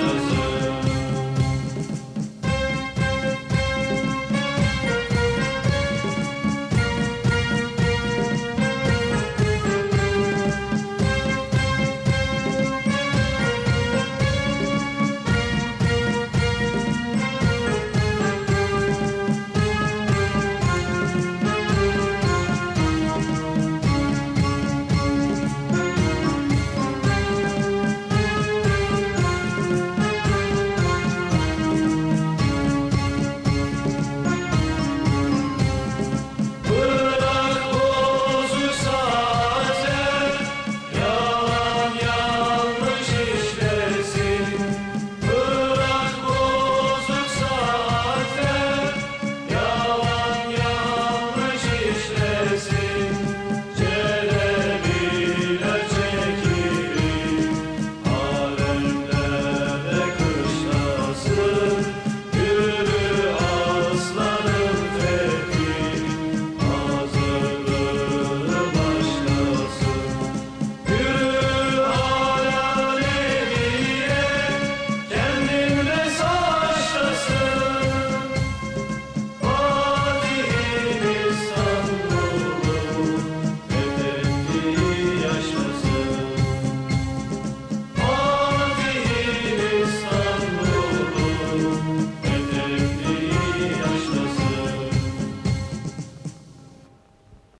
Jesus.